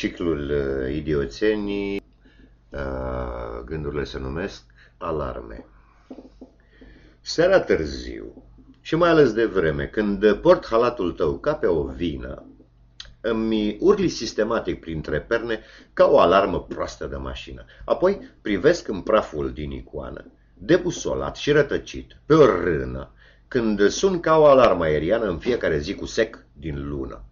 Ciclul uh, idioțenii, uh, gândurile se numesc alarme. Seara târziu și mai ales de vreme, când port halatul tău ca pe o vină, îmi urli sistematic printre perne ca o alarmă proastă de mașină. Apoi privesc în praful din icoană, debusolat și rătăcit, pe o rână, când sun ca o alarmă aeriană în fiecare zi cu sec din lună.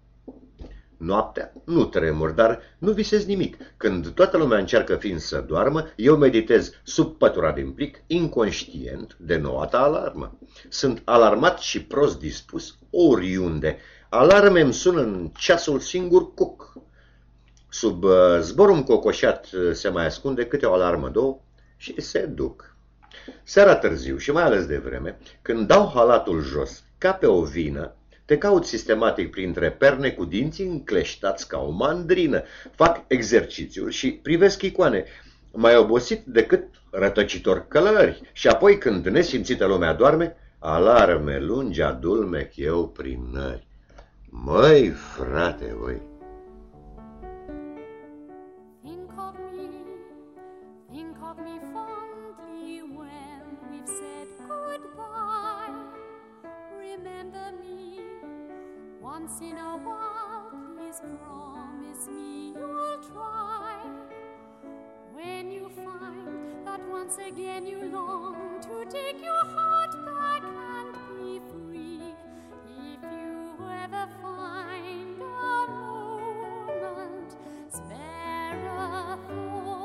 Noaptea nu tremur, dar nu visez nimic. Când toată lumea încearcă fiind să doarmă, eu meditez sub pătura din plic, inconștient de noua alarmă. Sunt alarmat și prost dispus oriunde. Alarme îmi sună în ceasul singur cuc. Sub uh, zborul cocoșat uh, se mai ascunde câte o alarmă, două, și se duc. Seara târziu și mai ales de vreme, când dau halatul jos, ca pe o vină, te caut sistematic printre perne cu dinții încleștați ca o mandrină. Fac exercițiul și privesc icoane. Mai obosit decât rătăcitor călări. Și apoi, când nesimțită lumea doarme, alarme lungi adulmec eu prin nări. Măi, frate, voi! Once in a while, please promise me you'll try. When you find that once again you long to take your heart back and be free, if you ever find a moment, spare a thought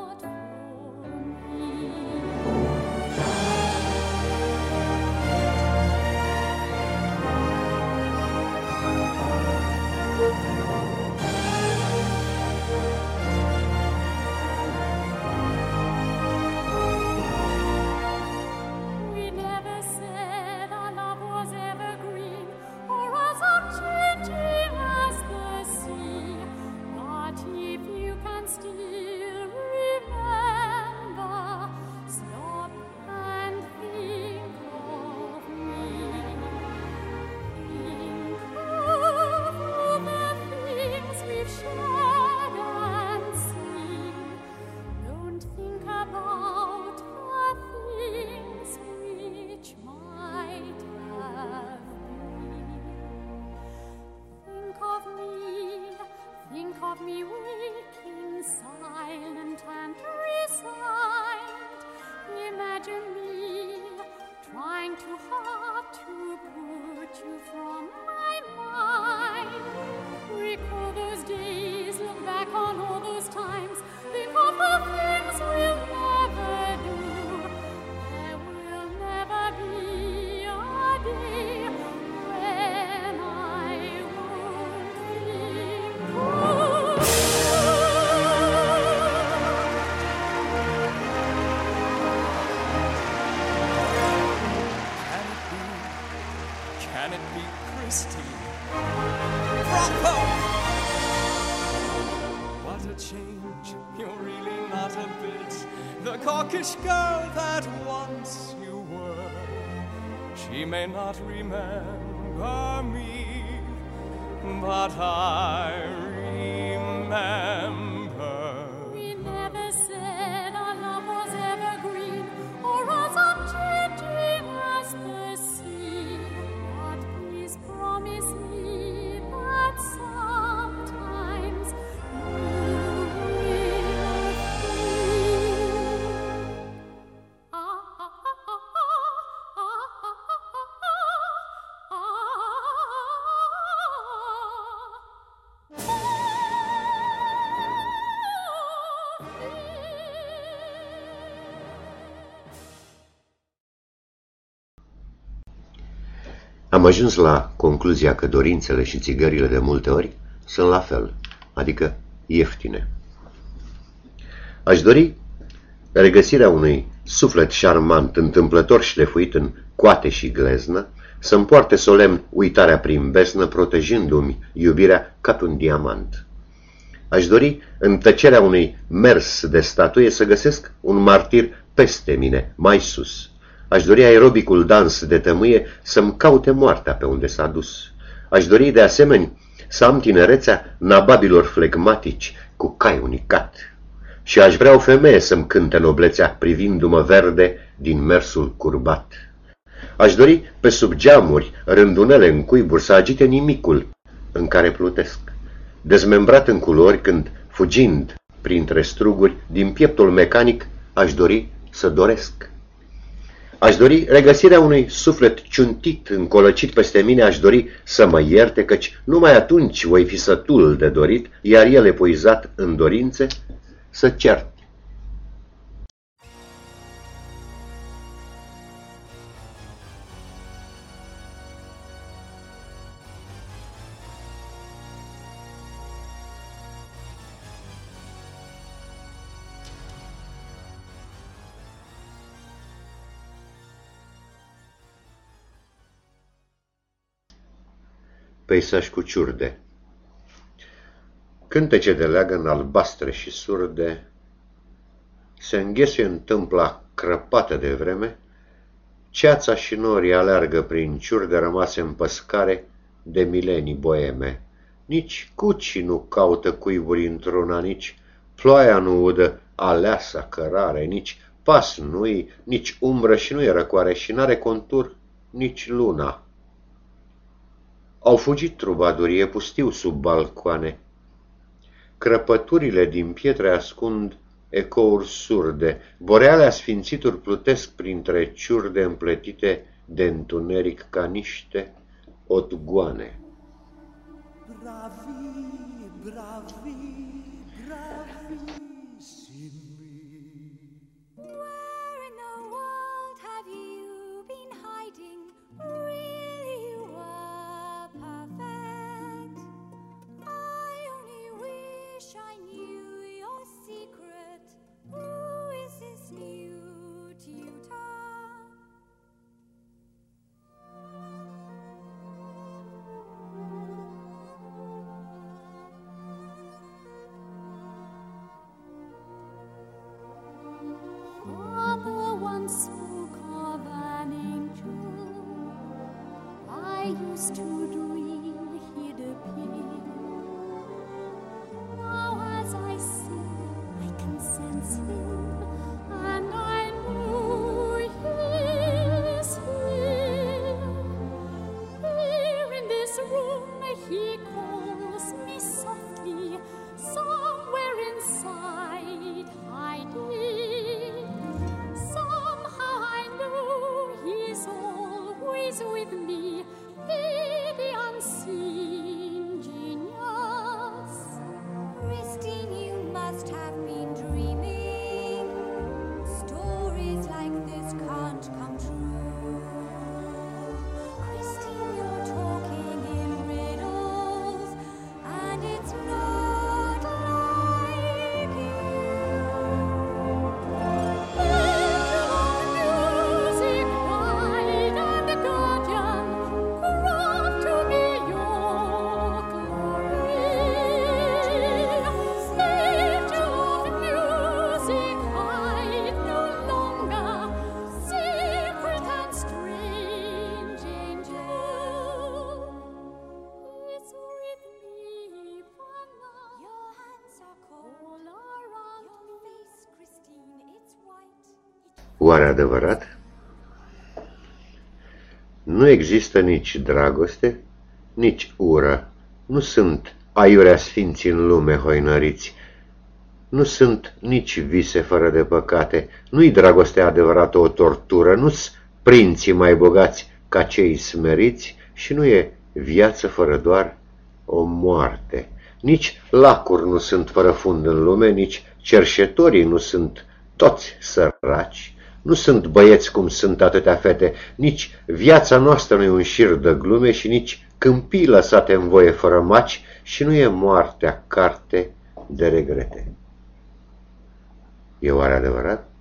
Am ajuns la concluzia că dorințele și țigările de multe ori sunt la fel, adică ieftine. Aș dori regăsirea unui suflet șarmant, întâmplător șlefuit în coate și gleznă, să-mi poarte solemn uitarea prin besnă, protejându-mi iubirea ca pe un diamant. Aș dori, în tăcerea unui mers de statuie, să găsesc un martir peste mine, mai sus. Aș dori aerobicul dans de tămâie să-mi caute moartea pe unde s-a dus. Aș dori, de asemenea, să am tinerețea nababilor flegmatici cu cai unicat. Și aș vrea o femeie să-mi cânte noblețea privindu-mă verde din mersul curbat. Aș dori pe sub geamuri, rândunele în cuiburi, să agite nimicul în care plutesc. Dezmembrat în culori când, fugind printre struguri, din pieptul mecanic, aș dori să doresc. Aș dori regăsirea unui suflet ciuntit, încolăcit peste mine, aș dori să mă ierte, căci numai atunci voi fi sătul de dorit, iar el epuizat în dorințe, să cert. Peisaj cu ciurde Cântece de leagăn albastre și surde Se înghesuie în tâmpla crăpată de vreme, Ceața și norii aleargă prin ciurde rămase în păscare de milenii boeme. Nici cuci nu caută cuiburi într-una, nici ploaia nu udă aleasa cărare, nici pas nu-i, nici umbră și nu-i răcoare și n-are contur nici luna. Au fugit trubadurii, e pustiu sub balcoane. Crăpăturile din pietre ascund ecouri surde, boreale asfințituri plutesc printre ciurde împletite de întuneric ca niște otgoane. Bravi, bravi, Oare adevărat? Nu există nici dragoste, nici ură. Nu sunt aiurea sfinții în lume hoinăriți. Nu sunt nici vise fără de păcate. Nu-i dragostea adevărată o tortură. Nu-s prinții mai bogați ca cei smeriți și nu e viață fără doar o moarte. Nici lacuri nu sunt fără fund în lume, nici cerșetorii nu sunt toți săraci, nu sunt băieți cum sunt atâtea fete, nici viața noastră nu e un șir de glume și nici câmpii lăsate în voie fără maci și nu e moartea carte de regrete. E oare adevărat?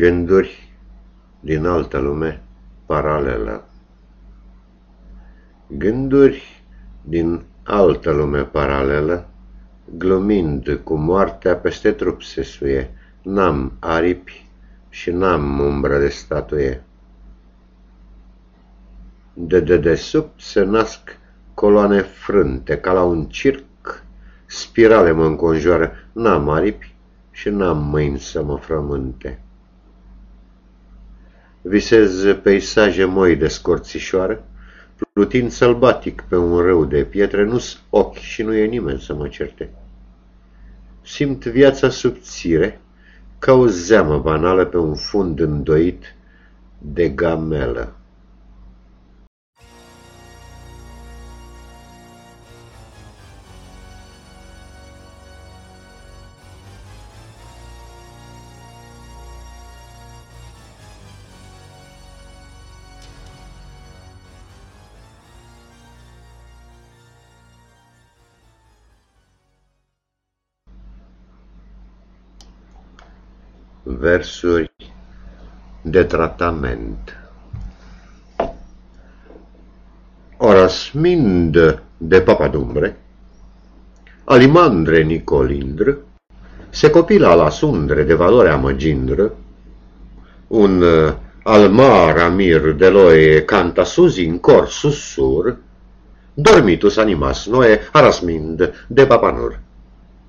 Gânduri din altă lume paralelă. Gânduri din altă lume paralelă, glumind cu moartea peste trup se suie, n-am aripi și n-am umbră de statuie. De dedesubt se nasc coloane frânte, ca la un circ, spirale mă înconjoară, n-am aripi și n-am mâini să mă frământe. Visez peisaje moi de scorțișoară, plutind sălbatic pe un râu de pietre, nu-s ochi și nu e nimeni să mă certe. Simt viața subțire, ca o zeamă banală pe un fund îndoit de gamelă. Versuri de tratament. Orasmind de papadumbre, Alimandre Nicolindr, se copila la sundre de valoare amăgindră, un uh, almar amir de loie canta sus in cor susur, dormitus animas noe arasmind de papanur.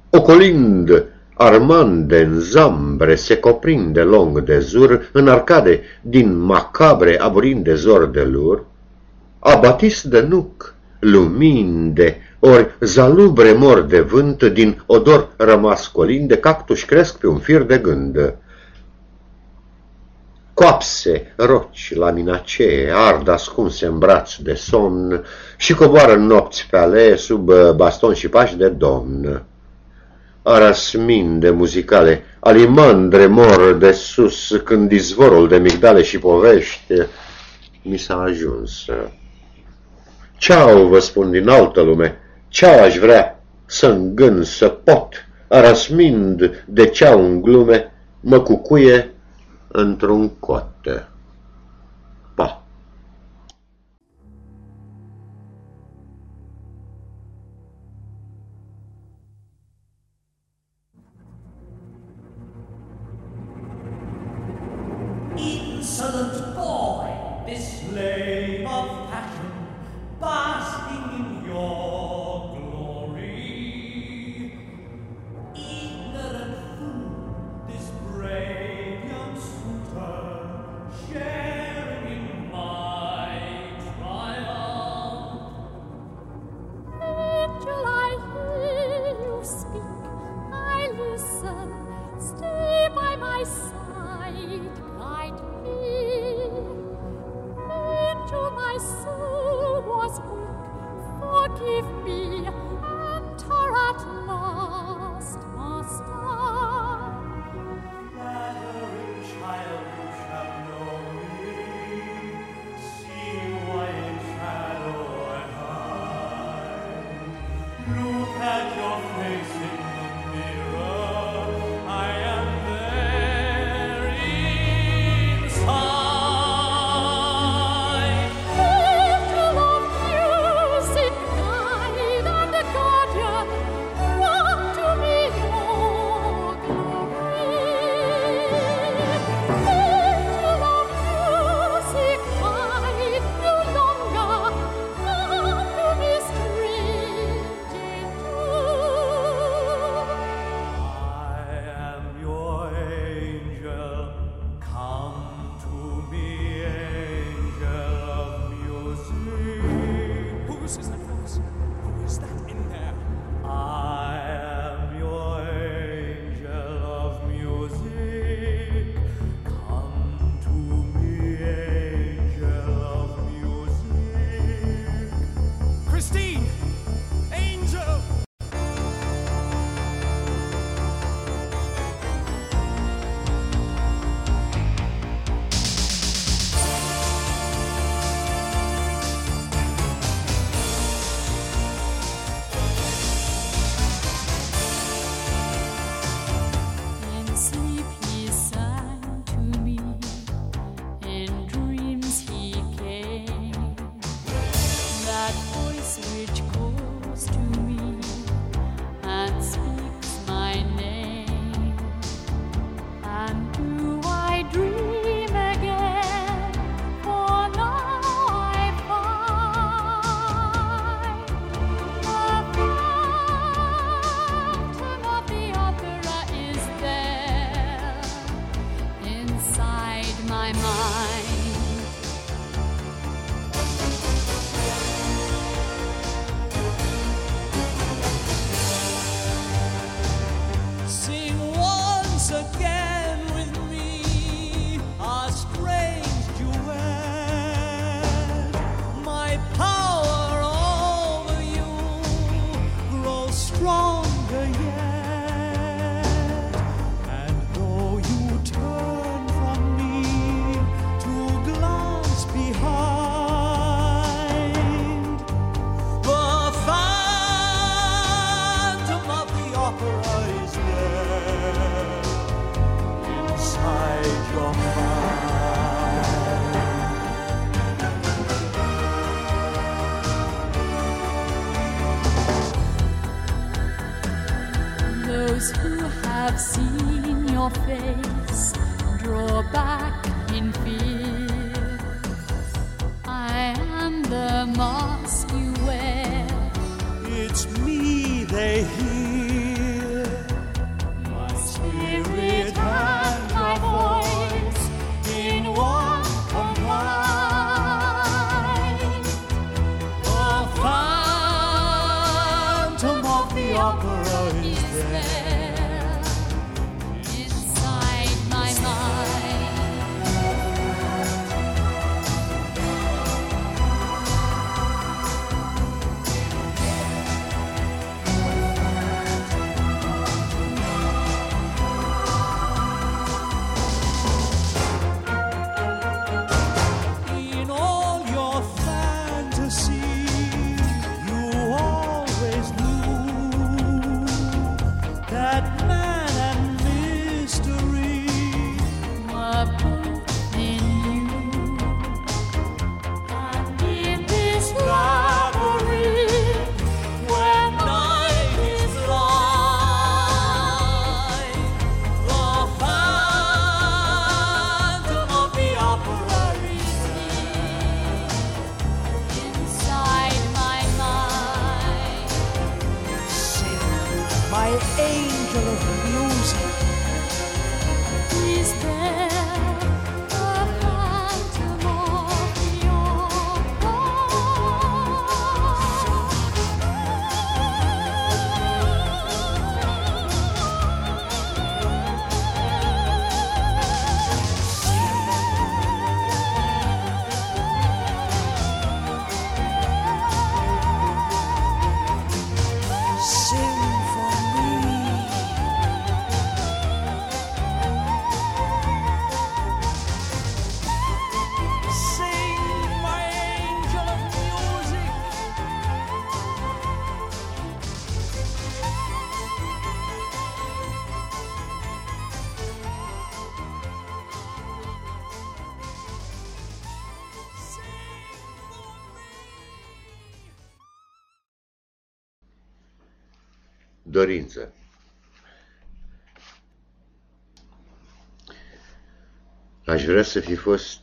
Ocolind Armand în zambre se coprinde long de zur, în arcade din macabre aburind de zor de lur, abatis de nuc, luminde, ori zalubre mor de vânt, din odor rămas colinde, cactuși cresc pe un fir de gând. Coapse, roci, laminacee, ard ascunse în braț de somn și coboară nopți pe alee sub baston și pași de domn arasminde muzicale, alimandre mor de sus, când izvorul de migdale și povești mi s-a ajuns. Ceau, vă spun din altă lume, ceau aș vrea să îngân, să pot, arasmind de ceau în glume, mă cucuie într-un cot. Dorință. Aș vrea să fi fost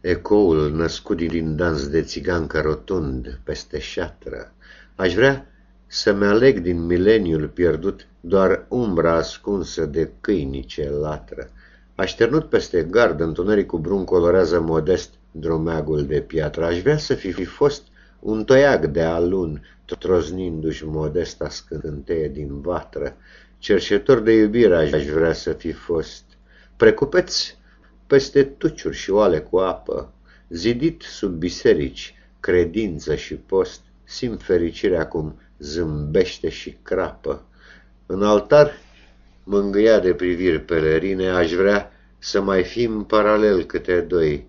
ecoul născut din dans de țigancă rotund peste șatră. Aș vrea să-mi aleg din mileniul pierdut doar umbra ascunsă de câinii ce latră. Așternut peste gard, întunericul brun colorează modest drumeagul de piatră. Aș vrea să fi, fi fost un toiag de alun, troznindu-și modesta scânteie din vatră. Cerșetor de iubire aș vrea să fi fost, precupeți peste tuciuri și oale cu apă, zidit sub biserici, credință și post, simt fericirea cum zâmbește și crapă. În altar, mângâia de priviri pelerine, aș vrea să mai fim paralel câte doi,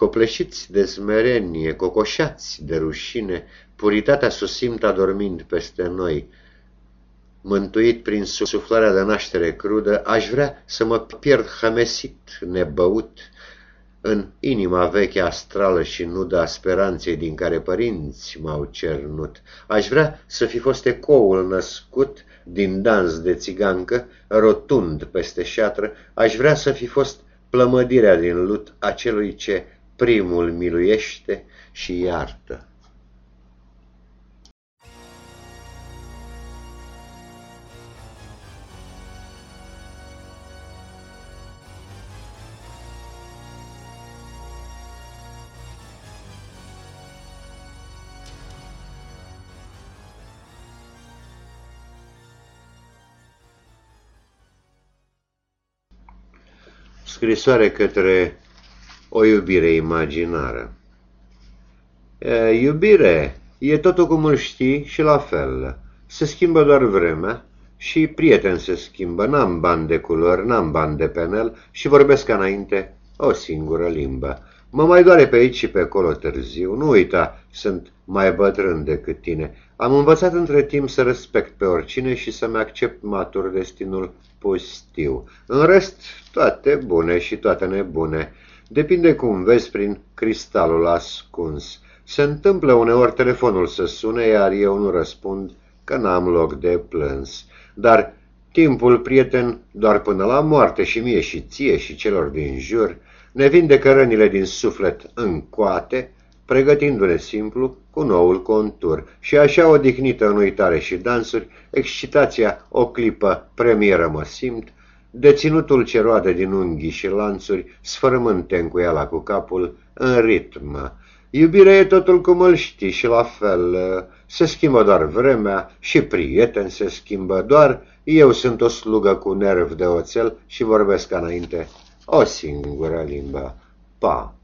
copleșiți de smerenie, cocoșați de rușine, puritatea susimtă adormind peste noi. Mântuit prin suflarea de naștere crudă, aș vrea să mă pierd hamesit, nebăut, în inima veche astrală și nudă a speranței din care părinți m-au cernut. Aș vrea să fi fost ecoul născut din dans de țigancă, rotund peste șatră, aș vrea să fi fost plămădirea din lut a celui ce primul miluiește și iartă. Scrisoare către o iubire imaginară. E, iubire, e totul cum îl știi și la fel. Se schimbă doar vremea și prieten se schimbă. N-am bani de culori, n-am bani de penel și vorbesc ca înainte o singură limbă. Mă mai doare pe aici și pe acolo târziu. Nu uita, sunt mai bătrân decât tine. Am învățat între timp să respect pe oricine și să-mi accept matur destinul pustiu. În rest, toate bune și toate nebune. Depinde cum vezi prin cristalul ascuns. Se întâmplă uneori telefonul să sune, iar eu nu răspund că n-am loc de plâns. Dar timpul, prieten, doar până la moarte și mie și ție și celor din jur, ne vindecă rănile din suflet în coate, pregătindu-ne simplu cu noul contur. Și așa odihnită în uitare și dansuri, excitația o clipă premieră mă simt, deținutul ce roade din unghii și lanțuri, sfărâmând tencuiala cu capul, în ritm. Iubirea e totul cum îl știi și la fel se schimbă doar vremea și prieten se schimbă doar, eu sunt o slugă cu nerv de oțel și vorbesc ca înainte o singură limbă. Pa!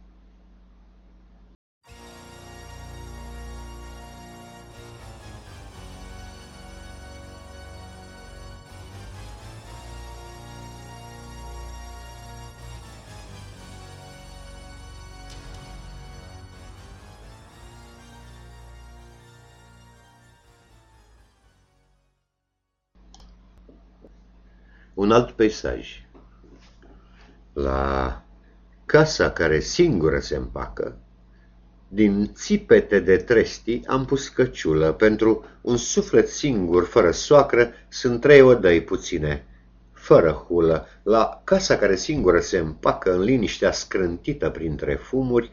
Un alt peisaj. La casa care singură se împacă, din țipete de tresti am pus căciulă, pentru un suflet singur, fără soacră, sunt trei odăi puține, fără hulă. La casa care singură se împacă în liniștea scrântită printre fumuri,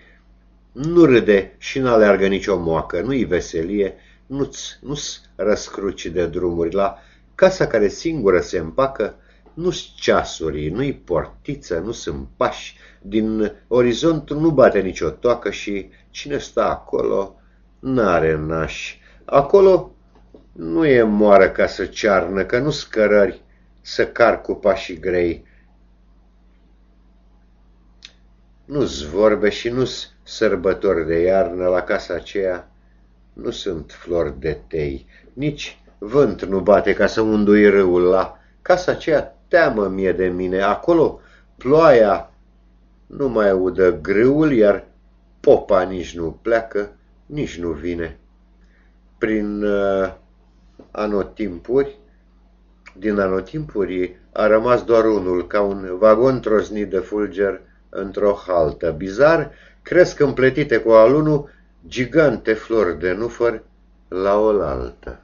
nu râde și n-aleargă nicio moacă, nu-i veselie, nu-ți, nu-ți răscruci de drumuri. La casa care singură se împacă, nu-s ceasuri, nu-i portiță, nu sunt pași, din orizont nu bate nicio toacă și cine stă acolo n-are naș. Acolo nu e moară ca să cearnă, că nu scărări să car cu pașii grei. Nu-s vorbe și nu-s sărbători de iarnă la casa aceea, nu sunt flori de tei, nici vânt nu bate ca să undui râul la casa aceea teamă mie de mine. Acolo ploaia nu mai audă grâul, iar popa nici nu pleacă, nici nu vine. Prin uh, anotimpuri, din anotimpuri a rămas doar unul, ca un vagon trosnit de fulger într-o haltă. Bizar, cresc împletite cu alunul gigante flori de nufăr la oaltă.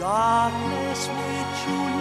Darkness which you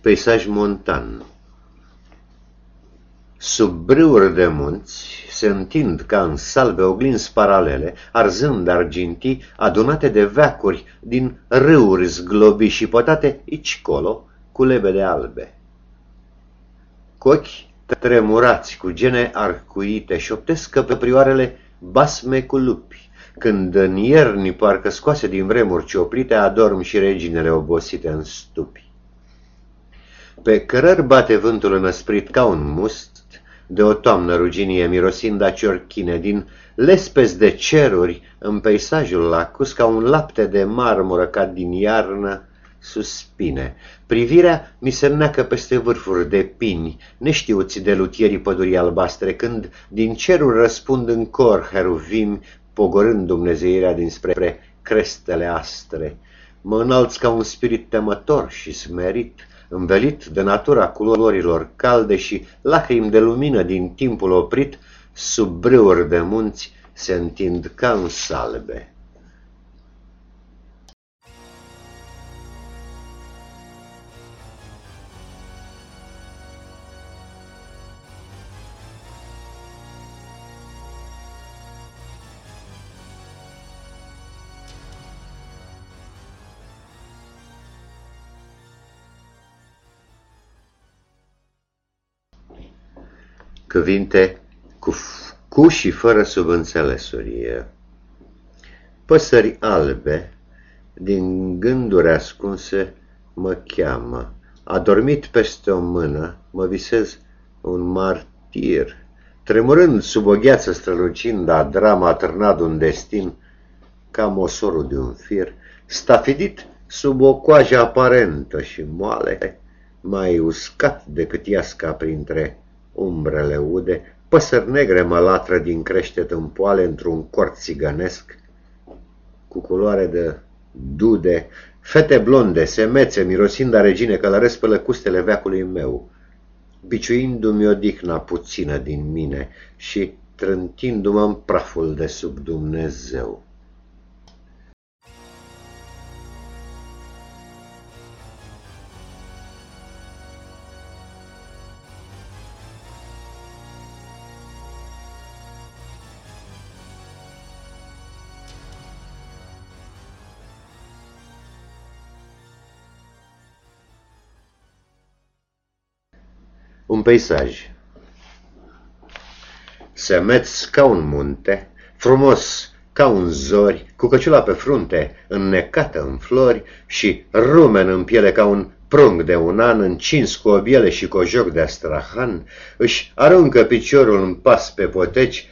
Peisaj montan Sub brâuri de munți se întind ca în salve oglinzi paralele, arzând argintii adunate de veacuri din râuri zglobi și pătate aici colo cu lebede albe. Cu ochi tremurați, cu gene arcuite, șoptesc căprioarele basme cu lupi, când în ierni parcă scoase din vremuri cioplite adorm și reginele obosite în stupi. Pe cărări bate vântul înăsprit ca un must, de o toamnă ruginie mirosind a ciorchine, din lespezi de ceruri în peisajul lacus, ca un lapte de marmură ca din iarnă suspine. Privirea mi se neacă peste vârfuri de pini, neștiuți de lutierii pădurii albastre, când din cerul răspund în cor heruvimi, pogorând dumnezeirea dinspre crestele astre. Mă înalți ca un spirit temător și smerit, învelit de natura culorilor calde și lacrimi de lumină din timpul oprit, sub brâuri de munți se întind ca în salbe. Cuvinte cu, f- cu și fără subînțelesuri. Păsări albe, din gânduri ascunse, mă cheamă. Adormit peste o mână, mă visez un martir. Tremurând sub o gheață strălucind, a drama târnat un destin, ca mosorul de un fir, stafidit sub o coajă aparentă și moale, mai uscat decât iasca printre umbrele ude, păsări negre mă latră din creștet în poale într-un cort țigănesc, cu culoare de dude, fete blonde, semețe, mirosind a regine, călăresc pe lăcustele veacului meu, biciuindu-mi odihna puțină din mine și trântindu-mă în praful de sub Dumnezeu. Un peisaj. Semeț ca un munte, frumos ca un zori, cu căciula pe frunte, înnecată în flori și rumen în piele ca un prung de un an, încins cu o biele și cu o joc de astrahan, își aruncă piciorul în pas pe poteci,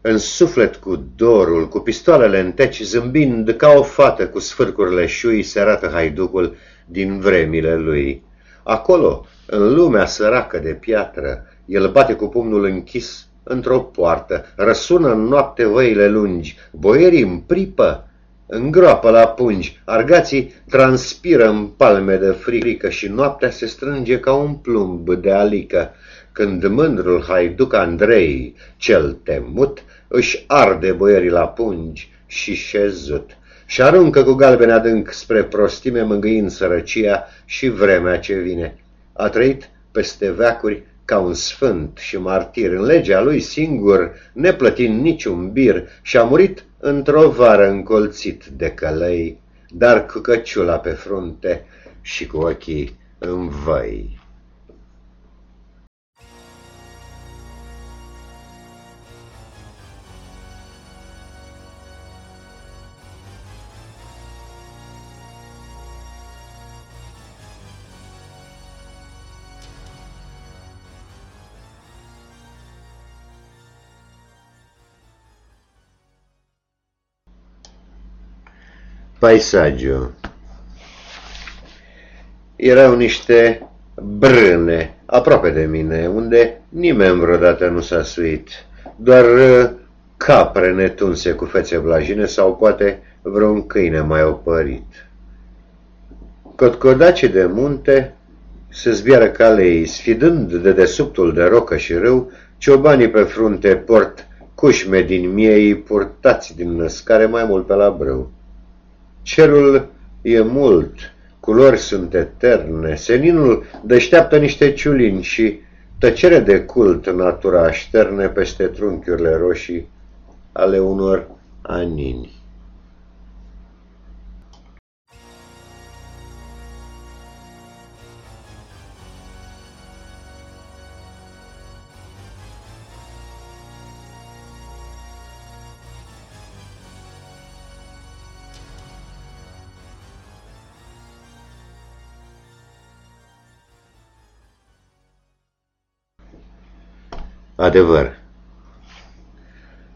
în suflet cu dorul, cu pistoalele în teci, zâmbind ca o fată cu sfârcurile șui, se arată haiducul din vremile lui. Acolo, în lumea săracă de piatră, el bate cu pumnul închis într-o poartă, răsună în noapte văile lungi, boierii în pripă, îngroapă la pungi, argații transpiră în palme de frică și noaptea se strânge ca un plumb de alică, când mândrul haiduc Andrei, cel temut, își arde boierii la pungi și șezut și aruncă cu galbene adânc spre prostime mângâind sărăcia și vremea ce vine. A trăit peste veacuri ca un sfânt și martir, în legea lui singur, neplătind niciun bir, și a murit într-o vară încolțit de călăi, dar cu căciula pe frunte și cu ochii în văi. Paisagiu Erau niște brâne aproape de mine, unde nimeni vreodată nu s-a suit, doar uh, capre netunse cu fețe blajine sau poate vreun câine mai opărit. Cotcodace de munte se zbiară calei, sfidând de desubtul de rocă și râu, ciobanii pe frunte port cușme din miei purtați din născare mai mult pe la brâu. Cerul e mult, culori sunt eterne, seninul deșteaptă niște ciulini și tăcere de cult natura așterne peste trunchiurile roșii ale unor anini. Adevăr.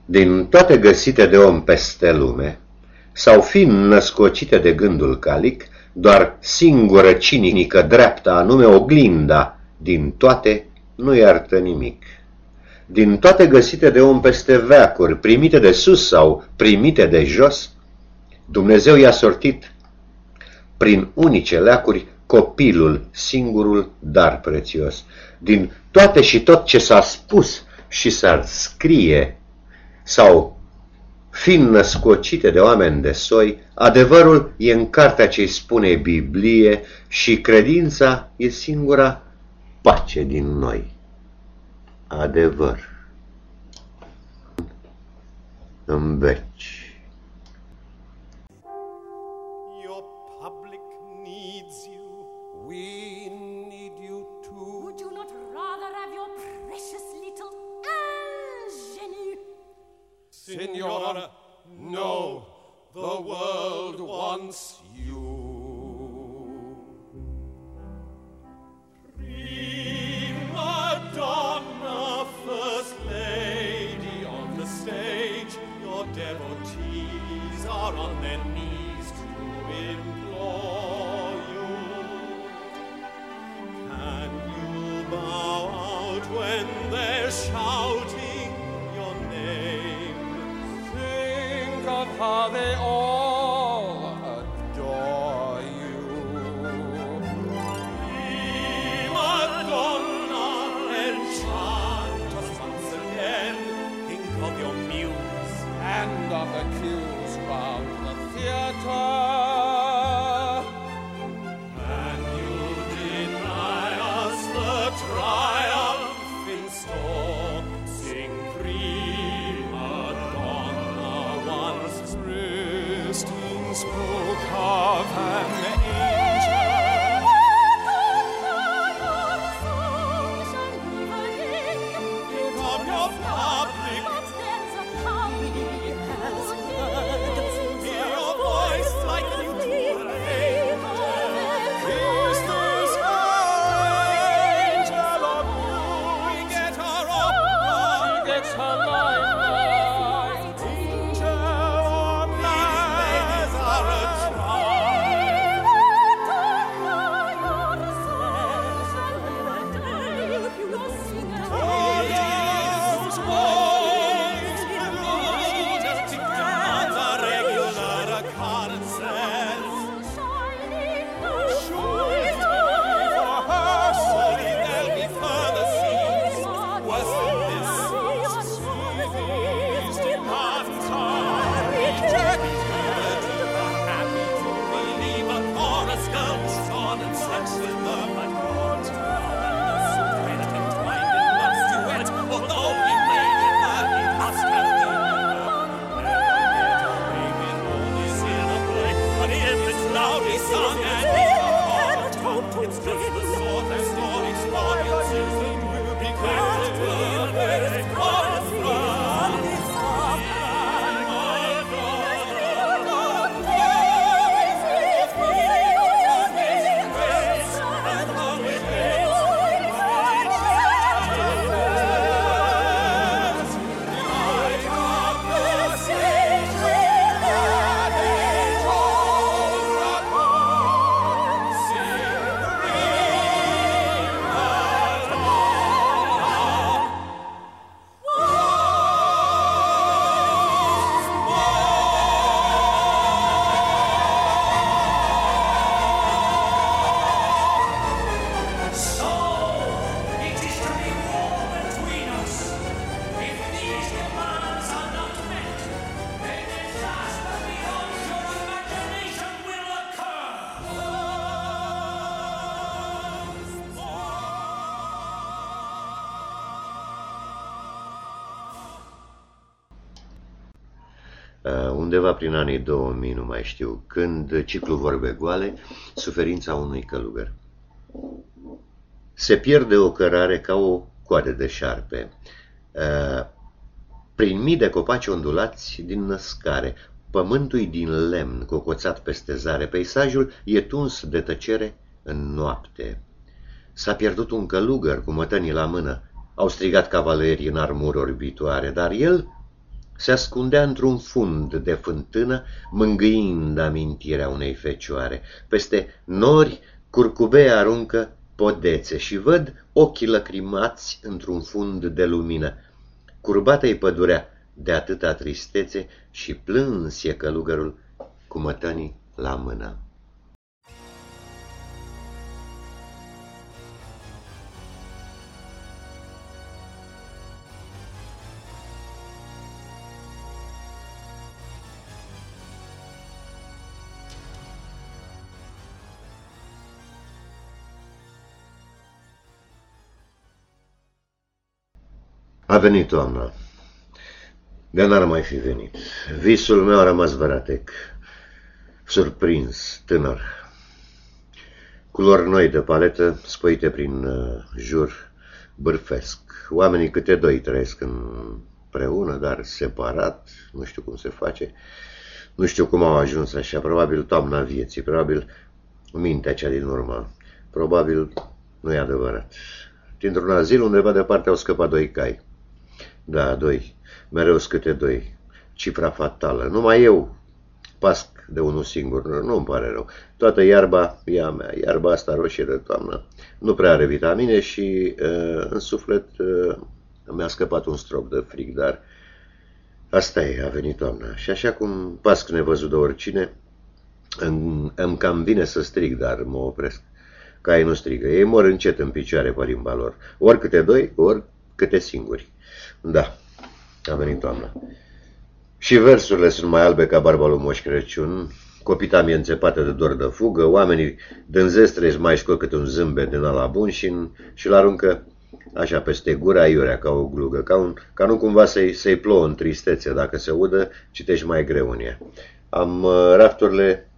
Din toate găsite de om peste lume, sau fiind născocite de gândul calic, doar singură cinică dreaptă anume oglinda, din toate nu iartă nimic. Din toate găsite de om peste veacuri, primite de sus sau primite de jos, Dumnezeu i-a sortit prin unice leacuri copilul, singurul dar prețios. Din toate și tot ce s-a spus și s-ar scrie sau fiind născocite de oameni de soi, adevărul e în cartea ce spune Biblie și credința e singura pace din noi. Adevăr. În veci. No, the world wants you. Prima donna, first lady on the stage, your devotees are on their knees to implore you. Can you bow out when they shouting Are they all. Undeva prin anii 2000, nu mai știu, când ciclul vorbe goale, suferința unui călugăr. Se pierde o cărare ca o coadă de șarpe. Uh, Prin mii de copaci ondulați din născare, pământul din lemn cocoțat peste zare, peisajul e tuns de tăcere în noapte. S-a pierdut un călugăr cu mătănii la mână, au strigat cavalerii în armuri orbitoare, dar el se ascundea într-un fund de fântână, mângâind amintirea unei fecioare. Peste nori, curcubei aruncă podețe și văd ochii lăcrimați într-un fund de lumină. Curbată-i pădurea de atâta tristețe și plâns e călugărul cu mătănii la mână. Venit toamna. De n-ar mai fi venit. Visul meu a rămas văratec. Surprins, tânăr. Culori noi de paletă, spăite prin uh, jur, bârfesc. Oamenii câte doi trăiesc împreună, dar separat, nu știu cum se face. Nu știu cum au ajuns așa, probabil toamna vieții, probabil mintea cea din urmă. Probabil nu e adevărat. Dintr-un azil undeva departe au scăpat doi cai. Da, doi. Mereu câte doi. Cifra fatală. Numai eu pasc de unul singur. Nu, nu-mi pare rău. Toată iarba e a mea. Iarba asta roșie de toamnă nu prea are vitamine și uh, în suflet uh, Mi-a scăpat un strop de frig, dar asta e, a venit toamna. Și așa cum pasc nevăzut de oricine, îmi, îmi cam vine să strig, dar mă opresc. Caii nu strigă, ei mor încet în picioare pe limba lor. Ori câte doi, ori câte singuri. Da, a venit toamna. Și versurile sunt mai albe ca barba lui Moș Crăciun, copita mi înțepată de dor de fugă, oamenii din zestre își mai scot câte un zâmbet din ala bun și, și-l aruncă așa peste gura iurea ca o glugă, ca, un, ca nu cumva să-i, să-i plouă în tristețe, dacă se udă, citești mai greu în ea. Am uh, rafturile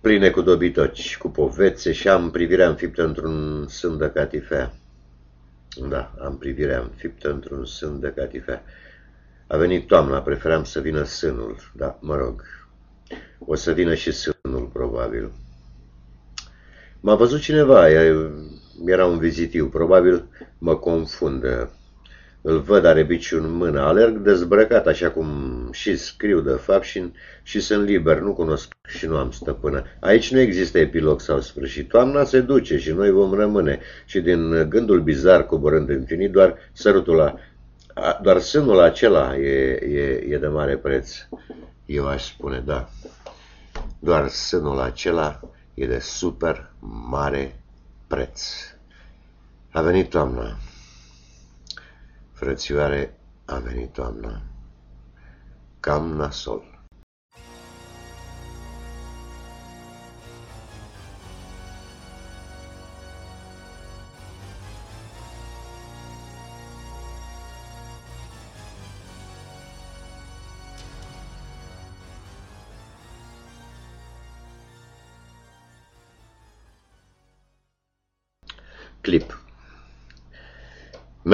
pline cu dobitoci, cu povețe și am privirea înfiptă într-un sân de catifea. Da, am privirea înfiptă într-un sân de catifea. A venit toamna, preferam să vină sânul, da, mă rog, o să vină și sânul, probabil. M-a văzut cineva, e- era un vizitiu, probabil mă confundă. Îl văd, are biciul în mână, alerg dezbrăcat, așa cum și scriu de fapt și, și sunt liber, nu cunosc și nu am stăpână. Aici nu există epilog sau sfârșit. Toamna se duce și noi vom rămâne. Și din gândul bizar coborând infinit, doar sărutul la, a- doar sânul acela e, e, e de mare preț. Eu aș spune, da. Doar sânul acela e de super mare preț. A venit toamna. Frățioare, a venit toamna. Cam nasol.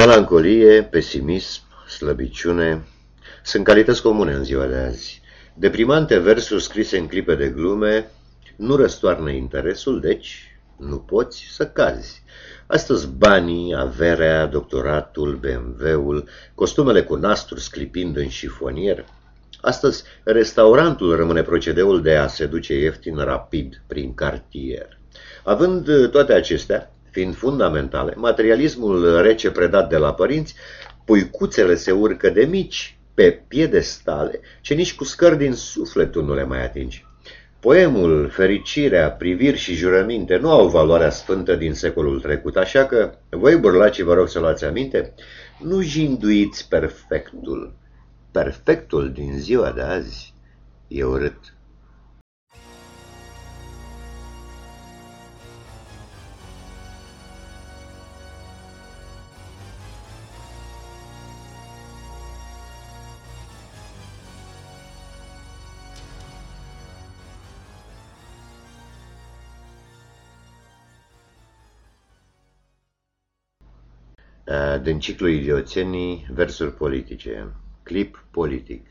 Melancolie, pesimism, slăbiciune sunt calități comune în ziua de azi. Deprimante versuri scrise în clipe de glume nu răstoarnă interesul, deci nu poți să cazi. Astăzi banii, averea, doctoratul, BMW-ul, costumele cu nasturi sclipind în șifonier. Astăzi restaurantul rămâne procedeul de a se duce ieftin rapid prin cartier. Având uh, toate acestea, fiind fundamentale, materialismul rece predat de la părinți, puicuțele se urcă de mici pe piedestale, ce nici cu scări din sufletul nu le mai atingi. Poemul, fericirea, priviri și jurăminte nu au valoarea sfântă din secolul trecut, așa că voi, burlacii, vă rog să luați aminte, nu jinduiți perfectul. Perfectul din ziua de azi e urât. Din ciclul Idioțenii, versuri politice, clip politic.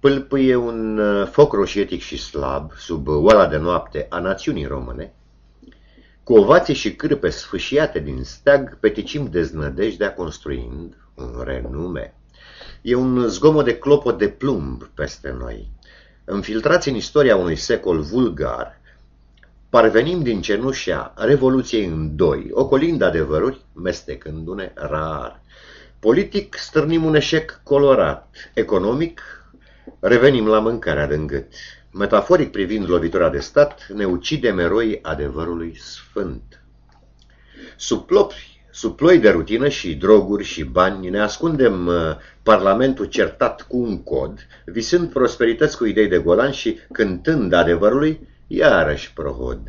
Pâlpâie un uh, foc roșietic și slab sub oala de noapte a națiunii române, cu ovații și cârpe sfâșiate din steag, peticim deznădejdea construind un renume. E un zgomot de clopot de plumb peste noi. Înfiltrați în istoria unui secol vulgar, Parvenim din cenușa Revoluției în doi, ocolind adevăruri, mestecându-ne rar. Politic stârnim un eșec colorat, economic revenim la mâncarea de gât. Metaforic privind lovitura de stat, ne ucidem eroi adevărului sfânt. Sub plopi, sub ploi de rutină și droguri și bani, ne ascundem uh, parlamentul certat cu un cod, visând prosperități cu idei de golan și cântând adevărului, iarăși prohod.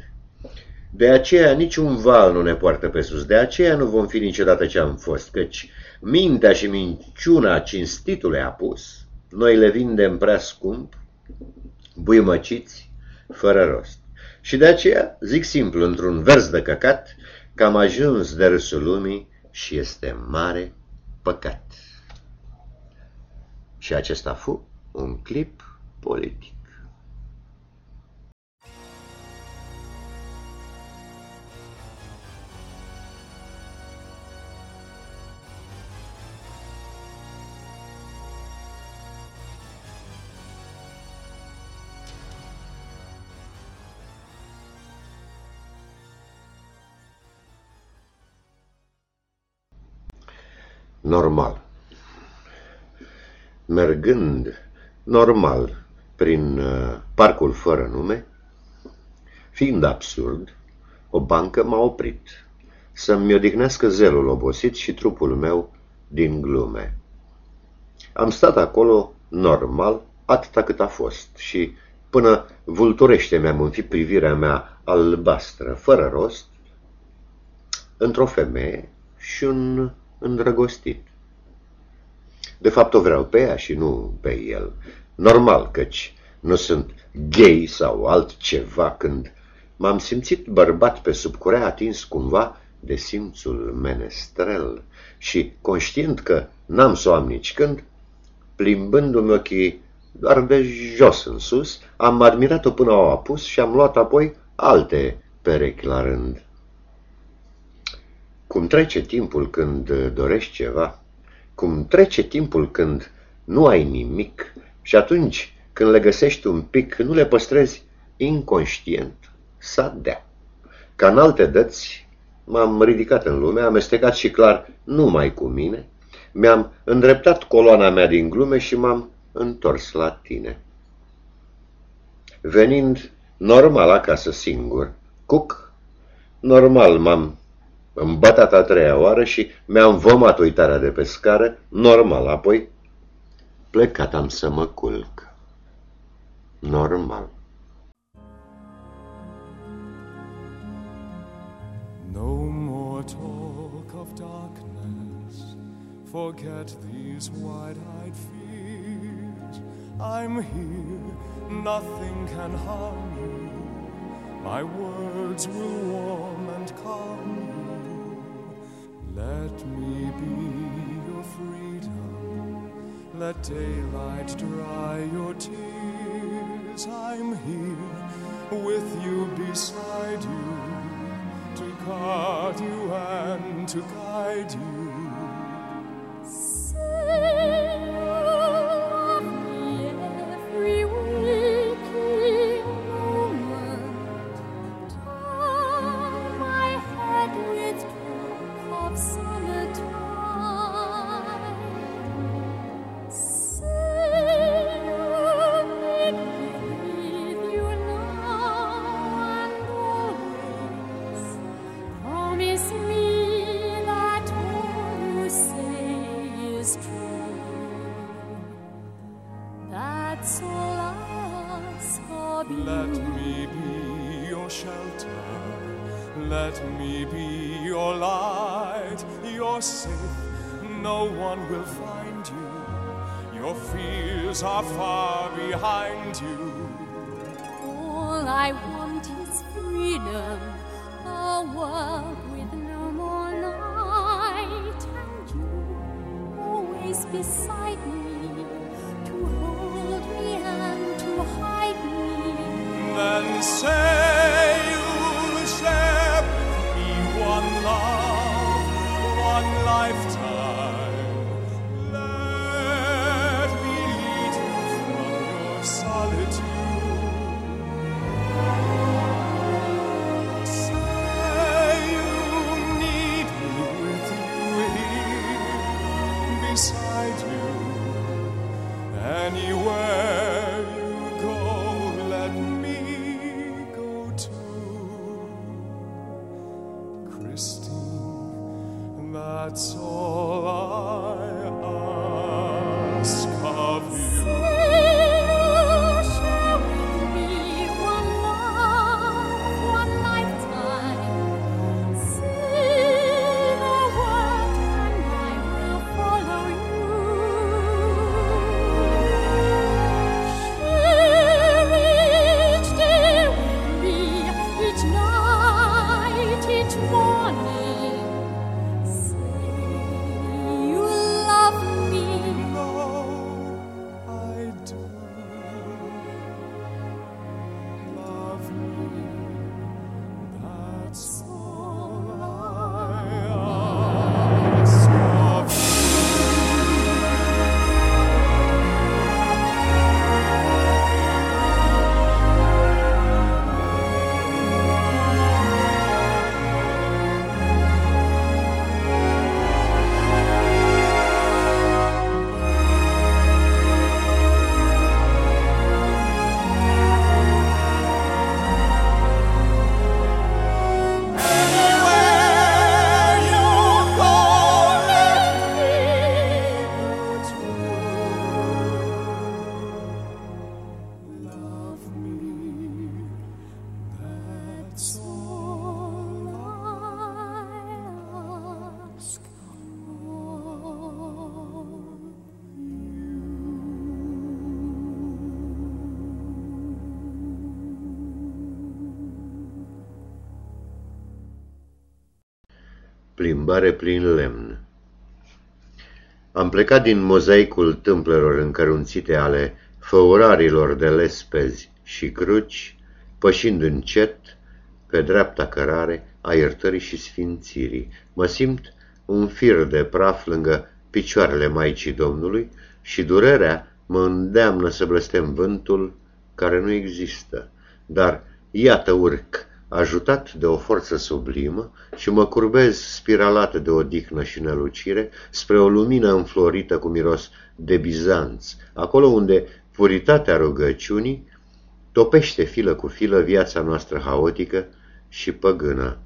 De aceea niciun val nu ne poartă pe sus, de aceea nu vom fi niciodată ce am fost, căci mintea și minciuna cinstitule apus, noi le vindem prea scump, buimăciți, fără rost. Și de aceea, zic simplu, într-un vers de căcat, că am ajuns de râsul lumii și este mare păcat. Și acesta fu un clip politic. Normal. Mergând normal prin uh, parcul fără nume, fiind absurd, o bancă m-a oprit să-mi odihnească zelul obosit și trupul meu din glume. Am stat acolo normal atâta cât a fost și până vulturește mi-am înfit privirea mea albastră, fără rost, într-o femeie și un îndrăgostit. De fapt o vreau pe ea și nu pe el. Normal, căci nu sunt gay sau altceva când m-am simțit bărbat pe sub curea atins cumva de simțul menestrel și conștient că n-am să o am nici când, plimbându-mi ochii doar de jos în sus, am admirat-o până au apus și am luat apoi alte perechi la rând. Cum trece timpul când dorești ceva, cum trece timpul când nu ai nimic și atunci când le găsești un pic, nu le păstrezi inconștient, să dea. Ca în alte dăți, m-am ridicat în lume, amestecat și clar numai cu mine, mi-am îndreptat coloana mea din glume și m-am întors la tine. Venind normal acasă singur, cuc, normal m-am îmbătat a treia oară și mi-am vomat uitarea de pe scară, normal, apoi plecat am să mă culc. Normal. No more talk of darkness. Forget these wide eyed fears. I'm here, nothing can harm you. My words will warm and calm you. Let me be your freedom. Let daylight dry your tears. I'm here with you beside you to guard you and to guide you. Say me be your shelter. Let me be your light. You're safe, no one will find you. Your fears are far behind you. All I want is freedom, a world with no more night, and you always beside me Then say you'll share one love, one lifetime. Plimbare prin lemn Am plecat din mozaicul tâmplelor încărunțite ale făurarilor de lespezi și cruci, pășind încet pe dreapta cărare a iertării și sfințirii. Mă simt un fir de praf lângă picioarele Maicii Domnului și durerea mă îndeamnă să blestem vântul care nu există. Dar iată urc, ajutat de o forță sublimă și mă curbez spiralată de odihnă și nelucire spre o lumină înflorită cu miros de bizanț, acolo unde puritatea rugăciunii topește filă cu filă viața noastră haotică și păgână,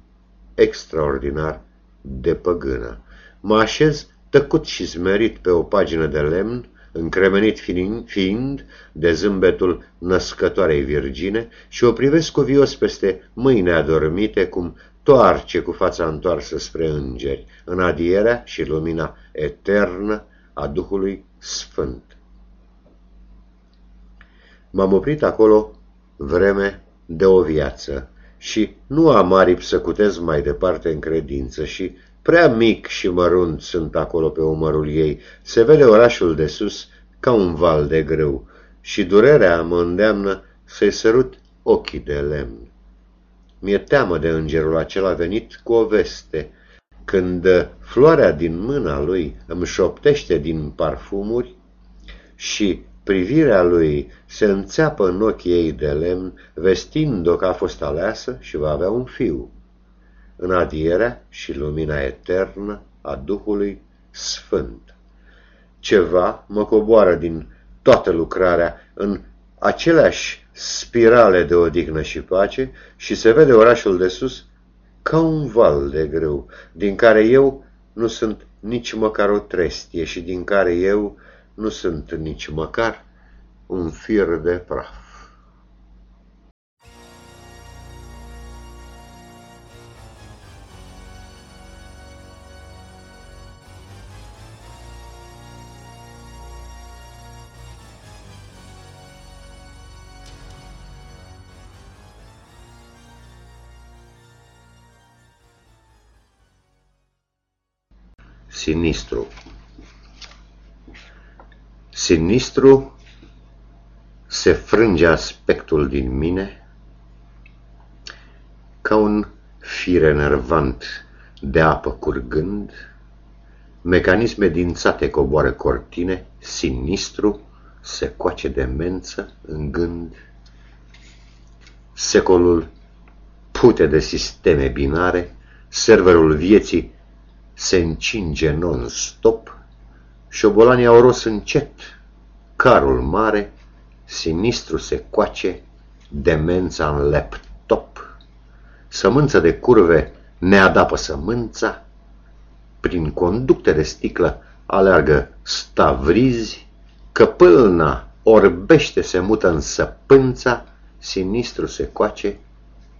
extraordinar de păgână. Mă așez tăcut și smerit pe o pagină de lemn, încremenit fiind de zâmbetul născătoarei virgine și o privesc cuvios peste mâine adormite cum toarce cu fața întoarsă spre îngeri, în adierea și lumina eternă a Duhului Sfânt. M-am oprit acolo vreme de o viață și nu am aripi să cutez mai departe în credință și prea mic și mărunt sunt acolo pe umărul ei. Se vede orașul de sus ca un val de grâu și durerea mă îndeamnă să-i sărut ochii de lemn. Mi-e teamă de îngerul acela venit cu o veste, când floarea din mâna lui îmi șoptește din parfumuri și privirea lui se înțeapă în ochii ei de lemn, vestind-o că a fost aleasă și va avea un fiu, în adierea și lumina eternă a Duhului Sfânt. Ceva mă coboară din toată lucrarea în aceleași spirale de odihnă și pace și se vede orașul de sus ca un val de grâu, din care eu nu sunt nici măcar o trestie și din care eu nu sunt nici măcar un fir de praf. Sinistru Sinistru se frânge aspectul din mine ca un fir enervant de apă curgând, mecanisme dințate coboară cortine, sinistru se coace demență în gând. Secolul pute de sisteme binare, serverul vieții se încinge non-stop, șobolanii au ros încet, carul mare, sinistru se coace, demența în laptop, sămânță de curve ne adapă sămânța, prin conducte de sticlă aleargă stavrizi, căpâlna orbește se mută în săpânța, sinistru se coace,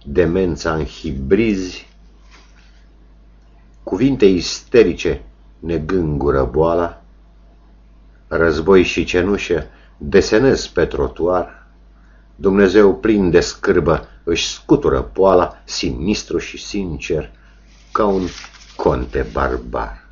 demența în hibrizi, cuvinte isterice ne gângură boala, război și cenușă desenez pe trotuar, Dumnezeu plin de scârbă își scutură poala, sinistru și sincer, ca un conte barbar.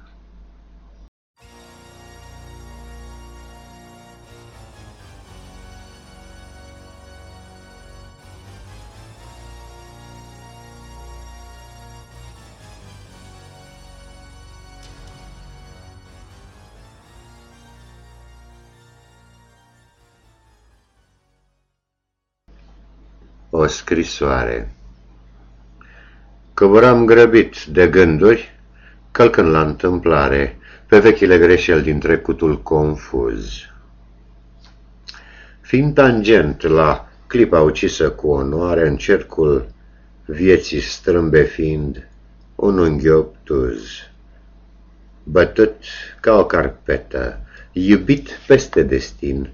Scrisoare Căburam grăbit de gânduri, călcând la întâmplare pe vechile greșeli din trecutul confuz. Fiind tangent la clipa ucisă cu onoare în cercul vieții strâmbe fiind un unghi obtuz, bătut ca o carpetă, iubit peste destin,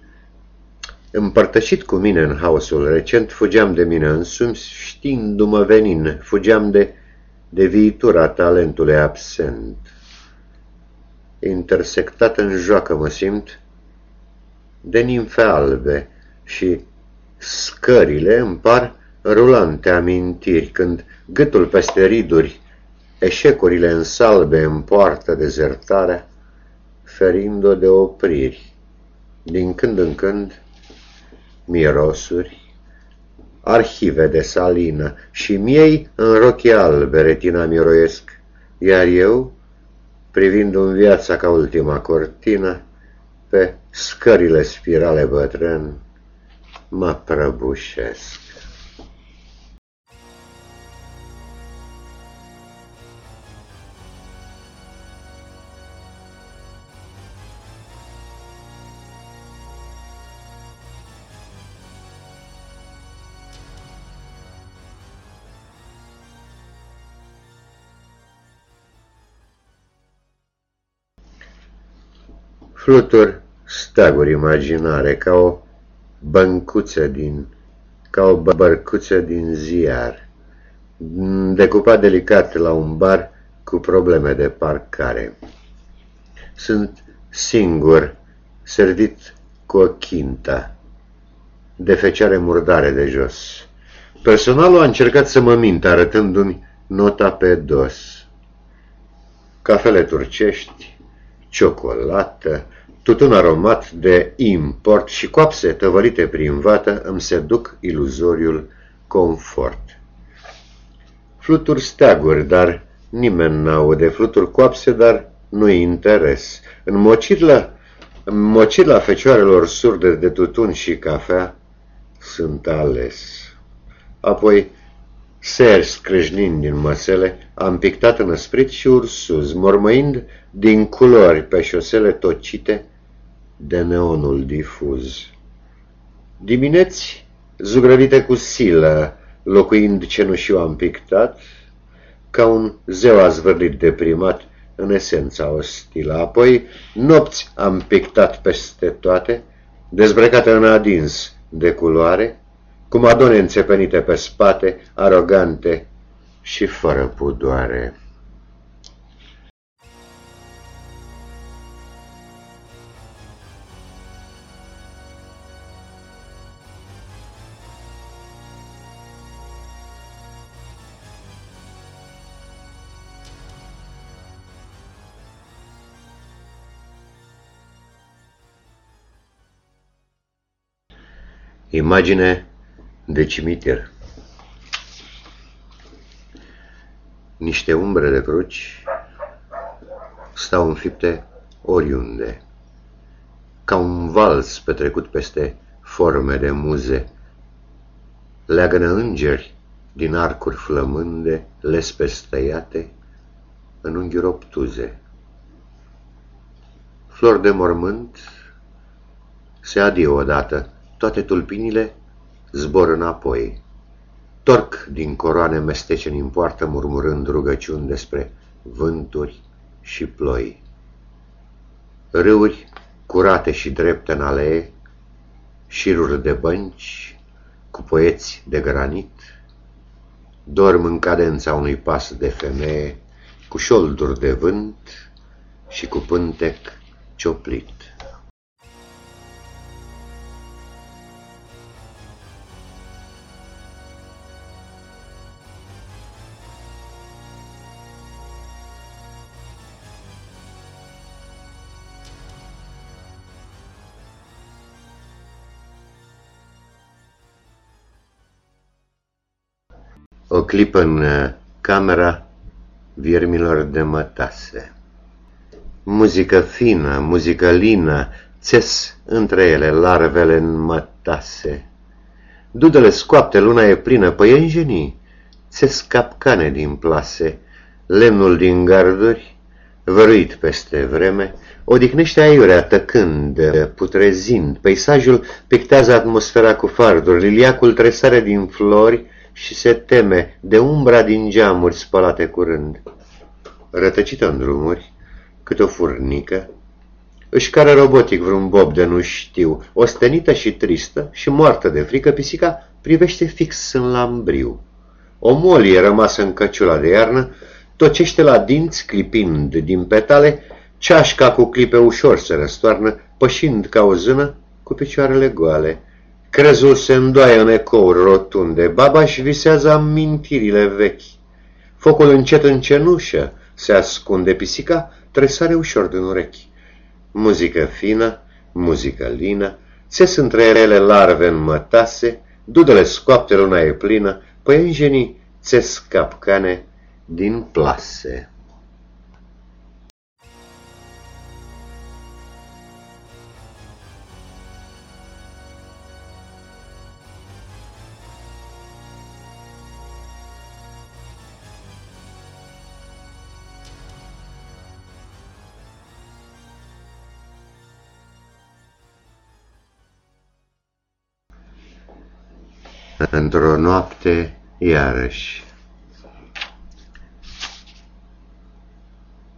Împărtășit cu mine în haosul recent, fugeam de mine însumi, știindu-mă venin, fugeam de, de viitura talentului absent. Intersectat în joacă mă simt de nimfe albe și scările îmi par rulante amintiri, când gâtul peste riduri eșecurile în salbe împoartă dezertarea, ferind-o de opriri. Din când în când, mirosuri, arhive de salină și miei în rochi albe retina miroiesc, iar eu, privind în viața ca ultima cortină, pe scările spirale bătrân, mă prăbușesc. Flutur steaguri imaginare ca o băncuță din, ca o bărcuță din ziar, decupat delicat la un bar cu probleme de parcare. Sunt singur, servit cu o chintă, de fecioare murdare de jos. Personalul a încercat să mă mintă, arătându-mi nota pe dos. Cafele turcești, ciocolată, tutun aromat de import și coapse tăvărite prin vată îmi seduc iluzoriul confort. Fluturi steaguri, dar nimeni n-aude, fluturi coapse, dar nu-i interes. În mocirla, în mocirla fecioarelor surde de tutun și cafea sunt ales. Apoi Ser scrâșnind din măsele, am pictat înăsprit și ursuz, mormăind din culori pe șosele tocite de neonul difuz. Dimineți, zugrăvite cu silă, locuind cenușiu am pictat, ca un zeu azvârlit deprimat, în esența ostilă. Apoi, nopți am pictat peste toate, dezbrăcate în adins de culoare, cu madone înțepenite pe spate, arogante și fără pudoare. Imagine de cimitir. Niște umbre de cruci stau înfipte oriunde, ca un vals petrecut peste forme de muze. Leagănă îngeri din arcuri flămânde, lespe stăiate, în unghiuri obtuze. Flori de mormânt se adie odată, toate tulpinile zbor înapoi. Torc din coroane mesteceni în poartă, murmurând rugăciuni despre vânturi și ploi. Râuri curate și drepte în alee, șiruri de bănci cu poeți de granit, dorm în cadența unui pas de femeie, cu șolduri de vânt și cu pântec cioplit. Clipă în uh, camera viermilor de mătase. Muzică fină, muzică lină, țes între ele larvele în mătase. Dudele scoapte, luna e plină, păienjenii, țes capcane din plase, lemnul din garduri, văruit peste vreme, odihnește aiurea tăcând, putrezind, peisajul pictează atmosfera cu farduri, liliacul tresare din flori, și se teme de umbra din geamuri spălate curând. Rătăcită în drumuri, cât o furnică, își care robotic vreun bob de nu știu, ostenită și tristă și moartă de frică, pisica privește fix în lambriu. O molie rămasă în căciula de iarnă, tocește la dinți, clipind din petale, ceașca cu clipe ușor se răstoarnă, pășind ca o zână cu picioarele goale. Crezul se îndoaie în ecouri rotunde, baba își visează amintirile vechi. Focul încet în cenușă se ascunde pisica, tresare ușor din urechi. Muzică fină, muzică lină, țes între ele larve în mătase, dudele scoapte luna e plină, păienjenii țes capcane din plase. Într-o noapte, iarăși.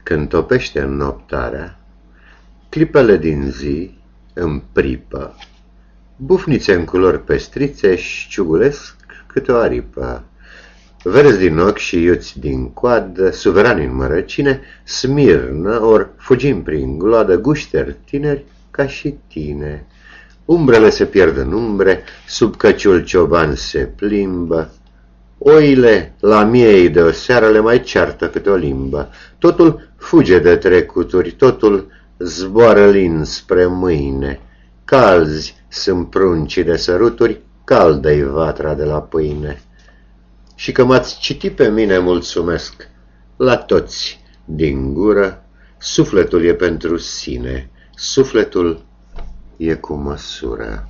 Când topește în noptarea, clipele din zi în pripă, bufnițe în culori pestrițe își șciugulesc câte o aripă. Verzi din ochi și iuți din coadă, suverani în mărăcine, smirnă, ori fugim prin gloadă, gușteri tineri ca și tine. Umbrele se pierd în umbre, sub căciul cioban se plimbă, Oile la miei de o seară le mai ceartă câte o limbă. Totul fuge de trecuturi, totul zboară lin spre mâine. Calzi sunt pruncii de săruturi, caldă-i vatra de la pâine. Și că m-ați citit pe mine, mulțumesc, la toți din gură, sufletul e pentru sine, sufletul e cu măsură.